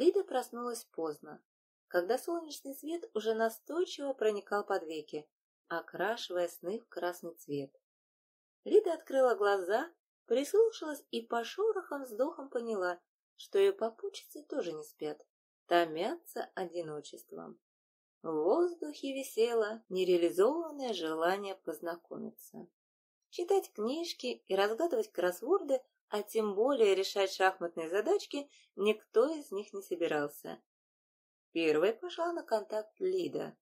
Лида проснулась поздно, когда солнечный свет уже настойчиво проникал под веки, окрашивая сны в красный цвет. Лида открыла глаза, прислушалась и по шорохам вздохом поняла, что ее попутчицы тоже не спят, томятся одиночеством. В воздухе висело нереализованное желание познакомиться. Читать книжки и разгадывать кроссворды, а тем более решать шахматные задачки, никто из них не собирался. Первой пошла на контакт Лида.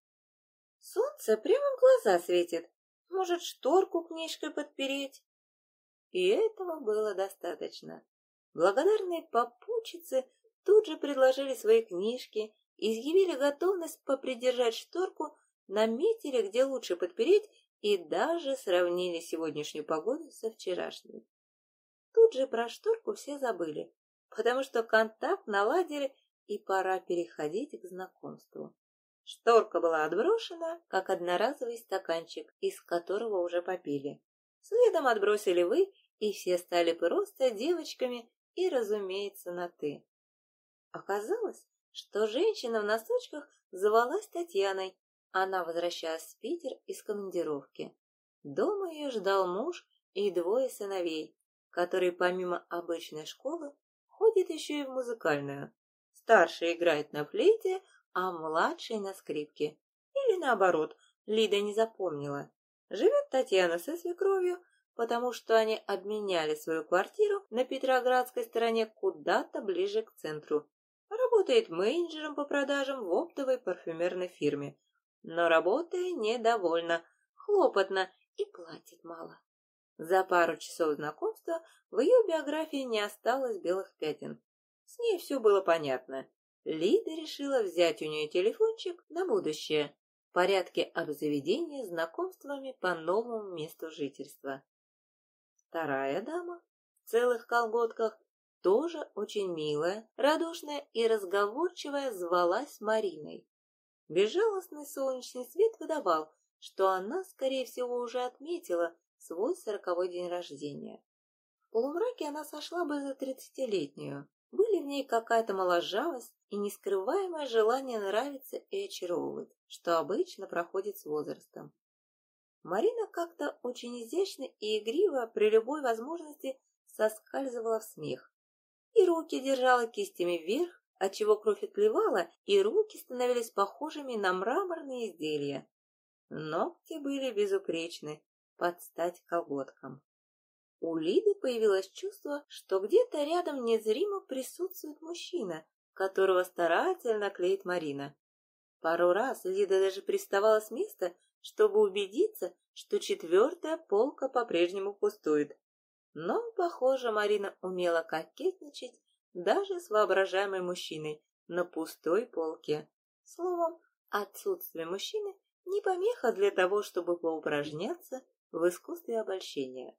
«Солнце прямо в глаза светит. Может, шторку книжкой подпереть?» И этого было достаточно. Благодарные попутчицы тут же предложили свои книжки, изъявили готовность попридержать шторку, наметили, где лучше подпереть, и даже сравнили сегодняшнюю погоду со вчерашней. Тут же про шторку все забыли, потому что контакт наладили, и пора переходить к знакомству. Шторка была отброшена, как одноразовый стаканчик, из которого уже попили. Следом отбросили вы, и все стали просто девочками и, разумеется, на «ты». Оказалось, что женщина в носочках звалась Татьяной. Она возвращалась в Питер из командировки. Дома ее ждал муж и двое сыновей, которые помимо обычной школы ходят еще и в музыкальную. Старший играет на флейте, а младший на скрипке. Или наоборот, Лида не запомнила. Живет Татьяна со свекровью, потому что они обменяли свою квартиру на Петроградской стороне куда-то ближе к центру. Работает менеджером по продажам в оптовой парфюмерной фирме. Но работая недовольна, хлопотно и платит мало. За пару часов знакомства в ее биографии не осталось белых пятен. С ней все было понятно. Лида решила взять у нее телефончик на будущее в порядке обзаведения знакомствами по новому месту жительства. Вторая дама в целых колготках, тоже очень милая, радушная и разговорчивая, звалась Мариной. Безжалостный солнечный свет выдавал, что она, скорее всего, уже отметила свой сороковой день рождения. В полумраке она сошла бы за тридцатилетнюю. Были в ней какая-то моложавость и нескрываемое желание нравиться и очаровывать, что обычно проходит с возрастом. Марина как-то очень изящно и игриво при любой возможности соскальзывала в смех. И руки держала кистями вверх, отчего кровь отливала, и руки становились похожими на мраморные изделия. Ногти были безупречны, под стать колготкам. У Лиды появилось чувство, что где-то рядом незримо присутствует мужчина, которого старательно клеит Марина. Пару раз Лида даже приставала с места, чтобы убедиться, что четвертая полка по-прежнему пустует. Но, похоже, Марина умела кокетничать даже с воображаемым мужчиной на пустой полке. Словом, отсутствие мужчины не помеха для того, чтобы поупражняться в искусстве обольщения.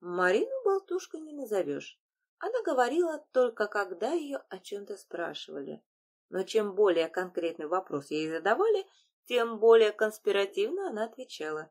Марину болтушкой не назовешь. Она говорила только, когда ее о чем-то спрашивали. Но чем более конкретный вопрос ей задавали, тем более конспиративно она отвечала.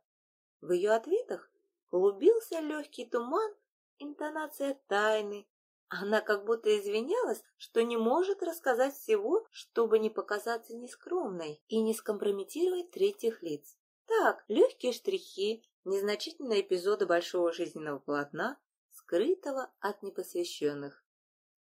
В ее ответах клубился легкий туман, интонация тайны. Она как будто извинялась, что не может рассказать всего, чтобы не показаться нескромной и не скомпрометировать третьих лиц. Так, легкие штрихи, незначительные эпизоды большого жизненного полотна, скрытого от непосвященных.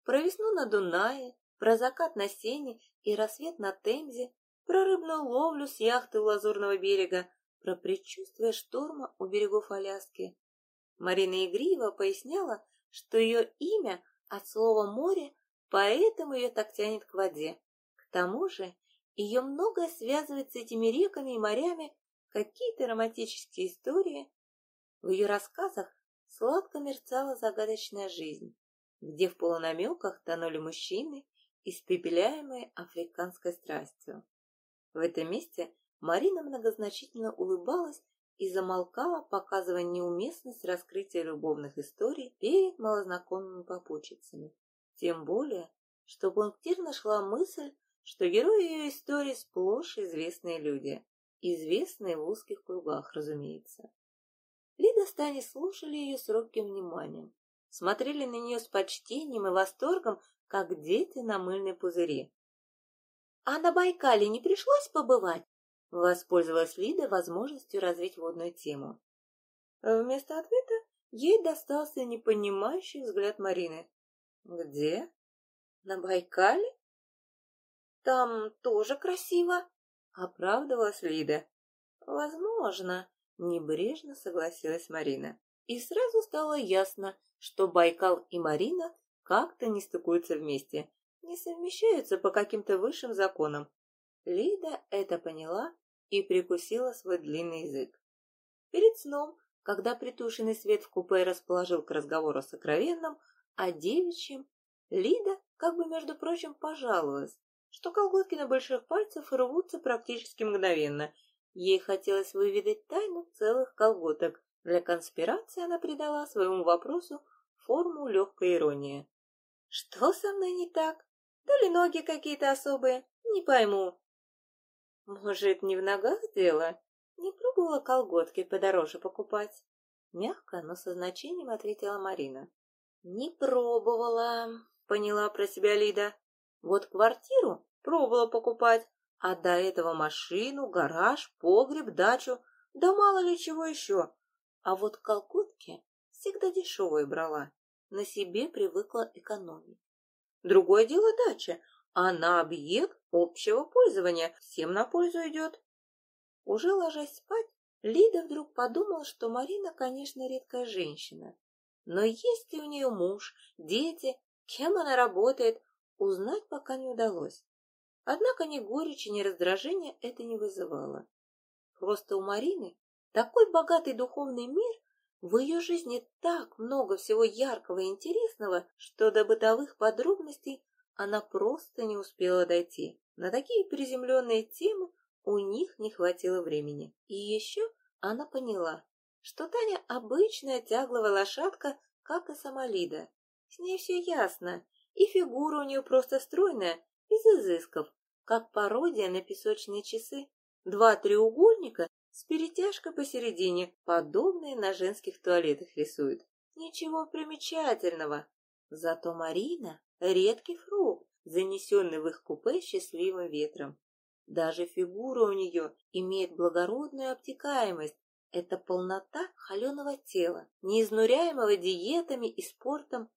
Про весну на Дунае, про закат на Сене и рассвет на Темзе, про рыбную ловлю с яхты у Лазурного берега, про предчувствие шторма у берегов Аляски. Марина Игриева поясняла, что ее имя от слова «море», поэтому ее так тянет к воде. К тому же ее многое связывает с этими реками и морями, какие-то романтические истории. В ее рассказах сладко мерцала загадочная жизнь, где в полунамеках тонули мужчины, испепеляемые африканской страстью. В этом месте Марина многозначительно улыбалась и замолкала, показывая неуместность раскрытия любовных историй перед малознакомыми попутчицами. Тем более, что пунктирно шла мысль, что герои ее истории сплошь известные люди, известные в узких кругах, разумеется. Лида с Таней слушали ее с робким вниманием. смотрели на нее с почтением и восторгом, как дети на мыльные пузыри. «А на Байкале не пришлось побывать?» Воспользовалась Лида возможностью развить водную тему. Вместо ответа ей достался непонимающий взгляд Марины. «Где? На Байкале?» «Там тоже красиво», — оправдывалась Лида. «Возможно», — небрежно согласилась Марина. И сразу стало ясно, что Байкал и Марина как-то не стыкуются вместе, не совмещаются по каким-то высшим законам. Лида это поняла и прикусила свой длинный язык. Перед сном, когда притушенный свет в купе расположил к разговору сокровенном, о девичьем, Лида, как бы между прочим, пожаловалась, что колготки на больших пальцах рвутся практически мгновенно. Ей хотелось выведать тайну целых колготок. Для конспирации она придала своему вопросу форму легкой иронии. «Что со мной не так? То ли ноги какие-то особые? Не пойму. Может, не в ногах дело? Не пробовала колготки подороже покупать? Мягко, но со значением ответила Марина. Не пробовала, поняла про себя Лида. Вот квартиру пробовала покупать, а до этого машину, гараж, погреб, дачу, да мало ли чего еще. А вот колготки всегда дешевые брала, на себе привыкла экономить. Другое дело дача, она объект общего пользования, всем на пользу идет. Уже ложась спать, Лида вдруг подумала, что Марина, конечно, редкая женщина. Но есть ли у нее муж, дети, кем она работает, узнать пока не удалось. Однако ни горечи, ни раздражения это не вызывало. Просто у Марины такой богатый духовный мир, в ее жизни так много всего яркого и интересного, что до бытовых подробностей она просто не успела дойти. На такие приземленные темы у них не хватило времени. И еще она поняла, что Таня обычная тягловая лошадка, как и сама Лида. С ней все ясно, и фигура у нее просто стройная, без изысков, как пародия на песочные часы. Два треугольника с перетяжкой посередине, подобные на женских туалетах рисуют. Ничего примечательного. Зато Марина редкий фрукт, занесенный в их купе счастливым ветром. Даже фигура у нее имеет благородную обтекаемость. Это полнота холеного тела, неизнуряемого диетами и спортом,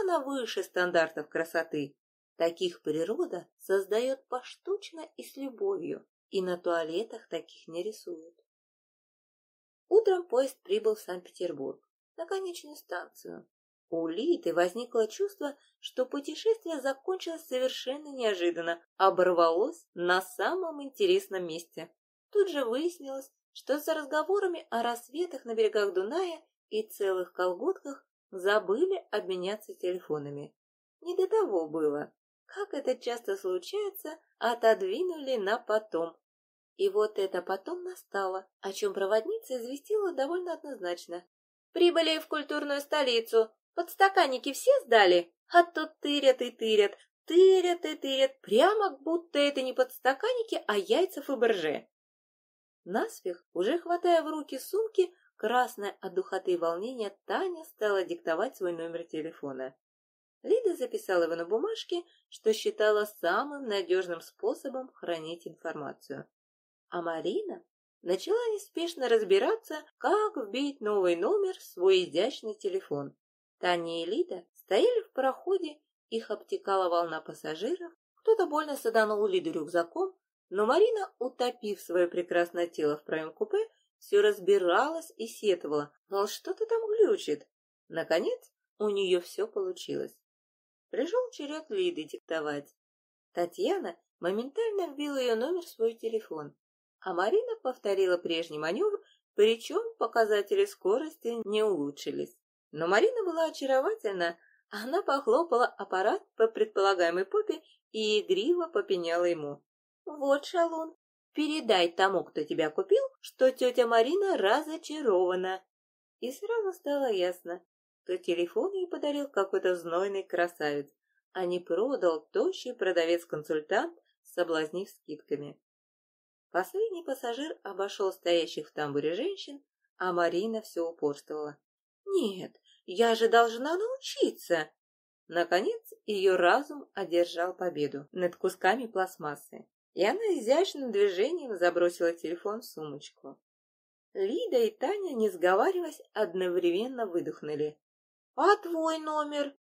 она выше стандартов красоты. Таких природа создает поштучно и с любовью, и на туалетах таких не рисуют. Утром поезд прибыл в Санкт-Петербург, на конечную станцию. У Литы возникло чувство, что путешествие закончилось совершенно неожиданно, оборвалось на самом интересном месте. Тут же выяснилось, что за разговорами о рассветах на берегах Дуная и целых колготках забыли обменяться телефонами. Не до того было. Как это часто случается, отодвинули на потом. И вот это потом настало, о чем проводница известила довольно однозначно. «Прибыли в культурную столицу. Подстаканники все сдали, а то тырят и тырят, тырят и тырят, прямо будто это не подстаканники, а яйца Фаберже. Наспех, уже хватая в руки сумки, красная от духоты и волнения, Таня стала диктовать свой номер телефона. Лида записала его на бумажке, что считала самым надежным способом хранить информацию. А Марина начала неспешно разбираться, как вбить новый номер в свой изящный телефон. Таня и Лида стояли в проходе, их обтекала волна пассажиров, кто-то больно саданул Лиду рюкзаком, но Марина, утопив свое прекрасное тело в проем купе, все разбиралась и сетовала, мол, что-то там глючит. Наконец, у нее все получилось. Пришел черед Лиды диктовать. Татьяна моментально вбила ее номер в свой телефон, а Марина повторила прежний маневр, причем показатели скорости не улучшились. Но Марина была очаровательна. Она похлопала аппарат по предполагаемой попе и игриво попеняла ему. «Вот, шалун, передай тому, кто тебя купил, что тетя Марина разочарована». И сразу стало ясно, что телефон ей подарил какой-то знойный красавец, а не продал тощий продавец-консультант, соблазнив скидками. Последний пассажир обошел стоящих в тамбуре женщин, а Марина все упорствовала. Нет, Я же должна научиться!» Наконец, ее разум одержал победу над кусками пластмассы, и она изящным движением забросила телефон в сумочку. Лида и Таня, не сговариваясь, одновременно выдохнули. «А твой номер?»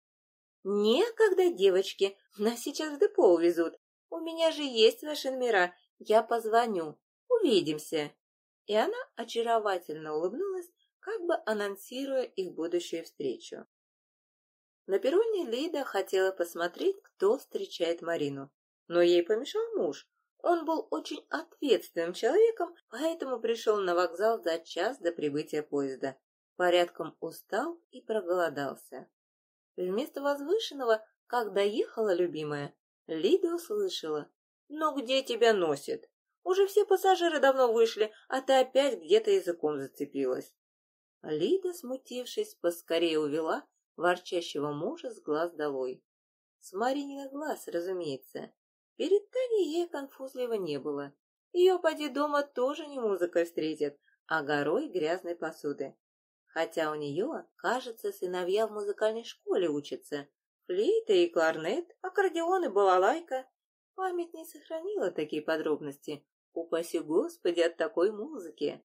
«Некогда, девочки, нас сейчас в депо увезут. У меня же есть ваши номера, я позвоню. Увидимся!» И она очаровательно улыбнулась, как бы анонсируя их будущую встречу. На перроне Лида хотела посмотреть, кто встречает Марину, но ей помешал муж. Он был очень ответственным человеком, поэтому пришел на вокзал за час до прибытия поезда. Порядком устал и проголодался. Вместо возвышенного «Как доехала, любимая?» Лида услышала. «Ну где тебя носит? Уже все пассажиры давно вышли, а ты опять где-то языком зацепилась». Лида, смутившись, поскорее увела ворчащего мужа с глаз долой. С Марининых глаз, разумеется. Перед Таней ей конфузливо не было. Ее поди дома тоже не музыкой встретят, а горой грязной посуды. Хотя у нее, кажется, сыновья в музыкальной школе учатся. Флейта и кларнет, аккордеон и балалайка. Память не сохранила такие подробности. Упаси Господи от такой музыки.